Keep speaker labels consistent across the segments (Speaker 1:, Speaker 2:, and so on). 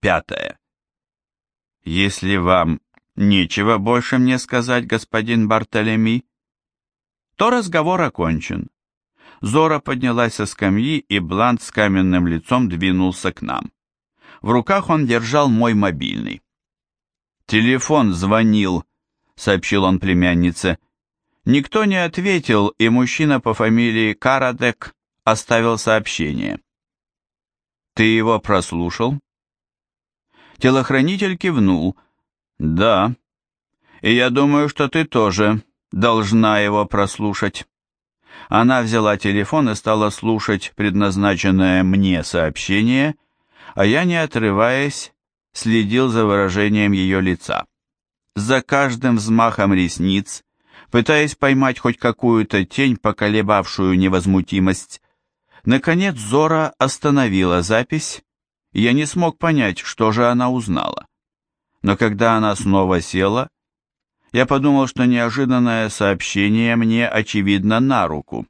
Speaker 1: Пятое. Если вам нечего больше мне сказать, господин Бартолеми, то разговор окончен. Зора поднялась со скамьи, и Блант с каменным лицом двинулся к нам. В руках он держал мой мобильный. «Телефон звонил», — сообщил он племяннице. Никто не ответил, и мужчина по фамилии Карадек оставил сообщение. «Ты его прослушал?» Телохранитель кивнул. «Да. И я думаю, что ты тоже должна его прослушать». Она взяла телефон и стала слушать предназначенное мне сообщение, а я, не отрываясь, следил за выражением ее лица. За каждым взмахом ресниц, пытаясь поймать хоть какую-то тень, поколебавшую невозмутимость, наконец Зора остановила запись я не смог понять, что же она узнала. Но когда она снова села, я подумал, что неожиданное сообщение мне очевидно на руку.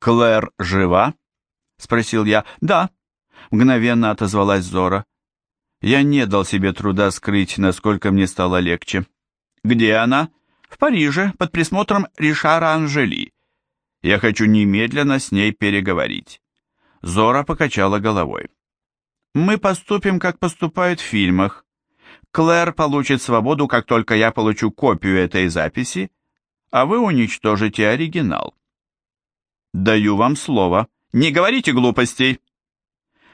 Speaker 1: «Клэр жива?» — спросил я. «Да», — мгновенно отозвалась Зора. Я не дал себе труда скрыть, насколько мне стало легче. «Где она?» «В Париже, под присмотром Ришара Анжели. Я хочу немедленно с ней переговорить». Зора покачала головой. Мы поступим, как поступают в фильмах. Клэр получит свободу, как только я получу копию этой записи, а вы уничтожите оригинал. Даю вам слово. Не говорите глупостей.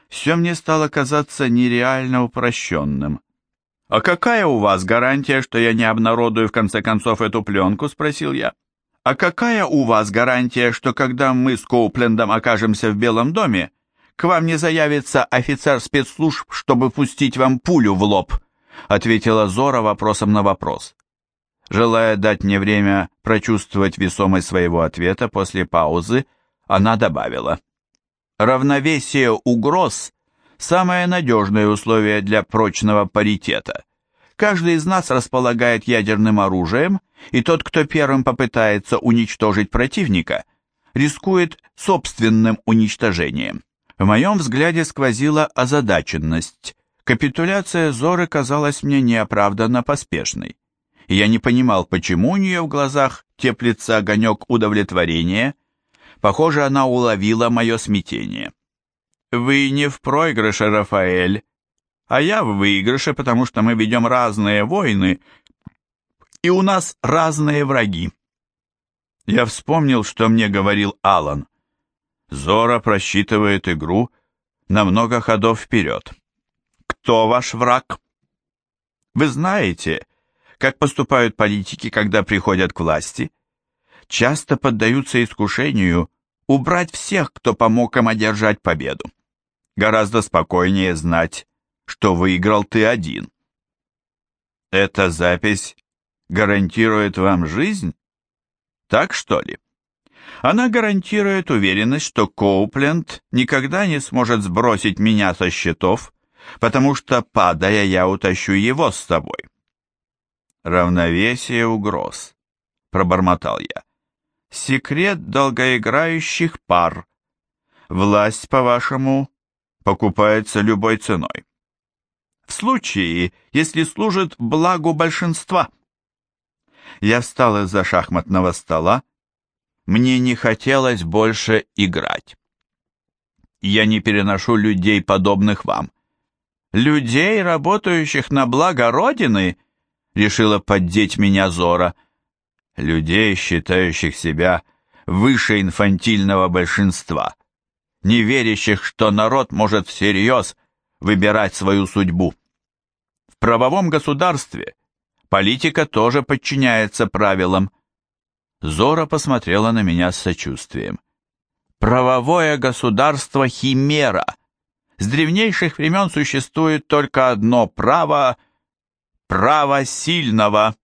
Speaker 1: Все мне стало казаться нереально упрощенным. «А какая у вас гарантия, что я не обнародую в конце концов эту пленку?» – спросил я. «А какая у вас гарантия, что когда мы с Коуплендом окажемся в Белом доме, к вам не заявится офицер спецслужб, чтобы пустить вам пулю в лоб», ответила Зора вопросом на вопрос. Желая дать мне время прочувствовать весомость своего ответа после паузы, она добавила. «Равновесие угроз – самое надежное условие для прочного паритета. Каждый из нас располагает ядерным оружием, и тот, кто первым попытается уничтожить противника, рискует собственным уничтожением». В моем взгляде сквозила озадаченность. Капитуляция Зоры казалась мне неоправданно поспешной. Я не понимал, почему у нее в глазах теплится огонек удовлетворения. Похоже, она уловила мое смятение. «Вы не в проигрыше, Рафаэль, а я в выигрыше, потому что мы ведем разные войны, и у нас разные враги». Я вспомнил, что мне говорил Алан. Зора просчитывает игру на много ходов вперед. Кто ваш враг? Вы знаете, как поступают политики, когда приходят к власти? Часто поддаются искушению убрать всех, кто помог им одержать победу. Гораздо спокойнее знать, что выиграл ты один. Эта запись гарантирует вам жизнь? Так что ли? Она гарантирует уверенность, что Коупленд никогда не сможет сбросить меня со счетов, потому что, падая, я утащу его с собой. «Равновесие угроз», — пробормотал я. «Секрет долгоиграющих пар. Власть, по-вашему, покупается любой ценой. В случае, если служит благу большинства». Я встал из-за шахматного стола, мне не хотелось больше играть. Я не переношу людей, подобных вам. Людей, работающих на благо Родины, решила поддеть меня Зора. Людей, считающих себя выше инфантильного большинства, не верящих, что народ может всерьез выбирать свою судьбу. В правовом государстве политика тоже подчиняется правилам – Зора посмотрела на меня с сочувствием. «Правовое государство — химера! С древнейших времен существует только одно право — право сильного!»